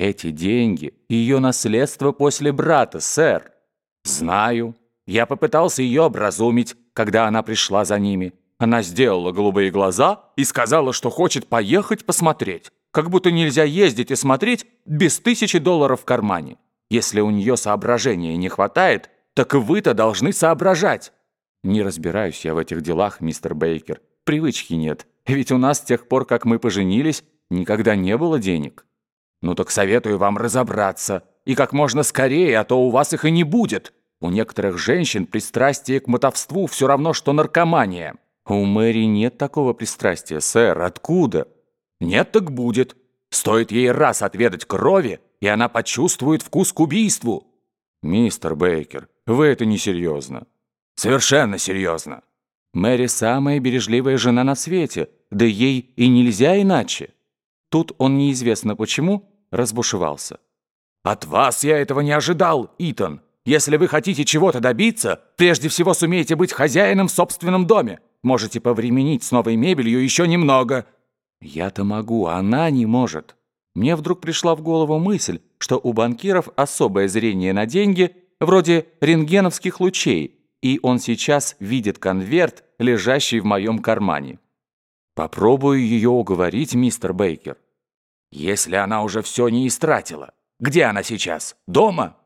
Эти деньги — ее наследство после брата, сэр. Знаю. Я попытался ее образумить, когда она пришла за ними. Она сделала голубые глаза и сказала, что хочет поехать посмотреть. Как будто нельзя ездить и смотреть без тысячи долларов в кармане. Если у нее соображения не хватает, так и вы-то должны соображать. Не разбираюсь я в этих делах, мистер Бейкер. Привычки нет. Ведь у нас с тех пор, как мы поженились, никогда не было денег. Ну так советую вам разобраться. И как можно скорее, а то у вас их и не будет. У некоторых женщин пристрастие к мотовству все равно, что наркомания. У Мэри нет такого пристрастия, сэр. Откуда? Нет, так будет. Стоит ей раз отведать крови, и она почувствует вкус к убийству. Мистер Бейкер, вы это несерьезно. Совершенно серьезно. Мэри самая бережливая жена на свете, да ей и нельзя иначе. Тут он неизвестно почему разбушевался. «От вас я этого не ожидал, Итан. Если вы хотите чего-то добиться, прежде всего сумейте быть хозяином в собственном доме. Можете повременить с новой мебелью еще немного». «Я-то могу, а она не может». Мне вдруг пришла в голову мысль, что у банкиров особое зрение на деньги, вроде рентгеновских лучей, и он сейчас видит конверт, лежащий в моем кармане. Попробую ее уговорить, мистер Бейкер. Если она уже все не истратила. Где она сейчас? Дома?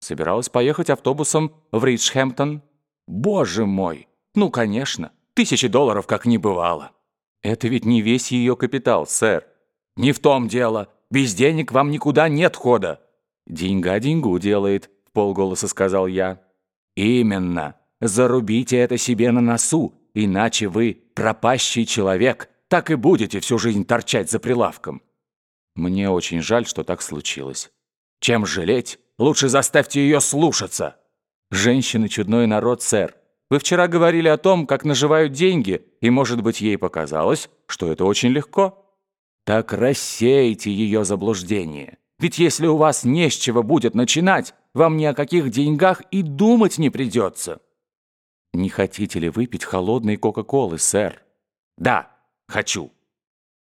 Собиралась поехать автобусом в Риджхэмптон. Боже мой! Ну, конечно. Тысячи долларов как не бывало. Это ведь не весь ее капитал, сэр. Не в том дело. Без денег вам никуда нет хода. Деньга деньгу делает, в полголоса сказал я. Именно. Зарубите это себе на носу, иначе вы пропащий человек, так и будете всю жизнь торчать за прилавком. Мне очень жаль, что так случилось. Чем жалеть, лучше заставьте ее слушаться. Женщины чудной народ, сэр. Вы вчера говорили о том, как наживают деньги, и, может быть, ей показалось, что это очень легко. Так рассейте ее заблуждение. Ведь если у вас не с чего будет начинать, вам ни о каких деньгах и думать не придется. «Не хотите ли выпить холодной Кока-Колы, сэр?» «Да, хочу».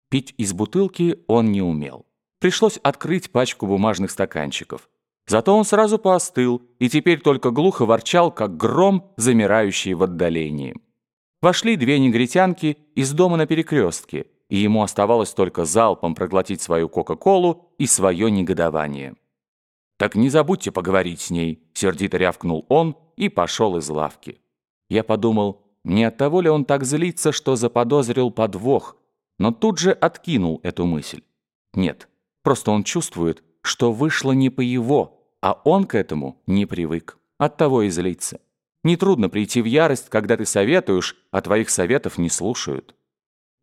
Пить из бутылки он не умел. Пришлось открыть пачку бумажных стаканчиков. Зато он сразу поостыл и теперь только глухо ворчал, как гром, замирающий в отдалении. Вошли две негритянки из дома на перекрестке, и ему оставалось только залпом проглотить свою Кока-Колу и свое негодование. «Так не забудьте поговорить с ней», — сердито рявкнул он и пошел из лавки. Я подумал, не от того ли он так злится, что заподозрил подвох, но тут же откинул эту мысль. Нет, просто он чувствует, что вышло не по его, а он к этому не привык. Оттого и злится. Нетрудно прийти в ярость, когда ты советуешь, а твоих советов не слушают.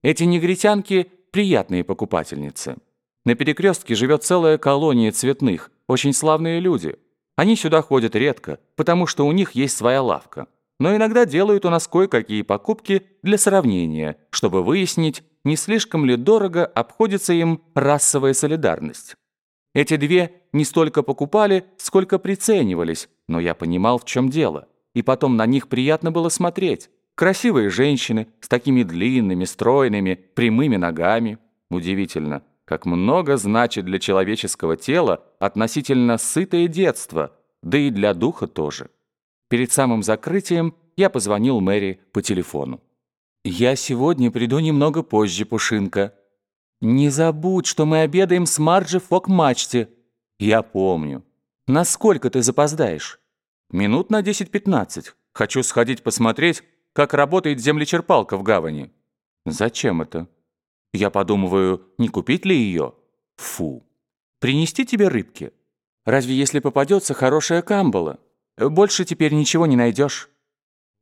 Эти негритянки – приятные покупательницы. На перекрестке живет целая колония цветных, очень славные люди. Они сюда ходят редко, потому что у них есть своя лавка но иногда делают у нас кое-какие покупки для сравнения, чтобы выяснить, не слишком ли дорого обходится им расовая солидарность. Эти две не столько покупали, сколько приценивались, но я понимал, в чем дело. И потом на них приятно было смотреть. Красивые женщины с такими длинными, стройными, прямыми ногами. Удивительно, как много значит для человеческого тела относительно сытое детство, да и для духа тоже. Перед самым закрытием я позвонил Мэри по телефону. «Я сегодня приду немного позже, Пушинка. Не забудь, что мы обедаем с Марджи в фок-мачте». «Я помню. Насколько ты запоздаешь?» «Минут на 10-15. Хочу сходить посмотреть, как работает землечерпалка в гавани». «Зачем это?» «Я подумываю, не купить ли ее?» «Фу. Принести тебе рыбки? Разве если попадется хорошая камбала?» Больше теперь ничего не найдешь.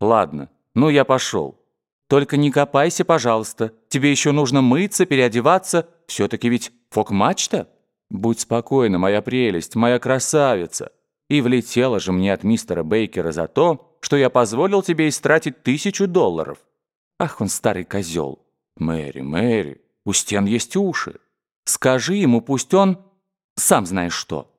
Ладно, ну я пошел. Только не копайся, пожалуйста. Тебе еще нужно мыться, переодеваться. Все-таки ведь фок-мачта. Будь спокойна, моя прелесть, моя красавица. И влетела же мне от мистера Бейкера за то, что я позволил тебе истратить тысячу долларов. Ах, он старый козел. Мэри, Мэри, у стен есть уши. Скажи ему, пусть он... Сам знаешь что.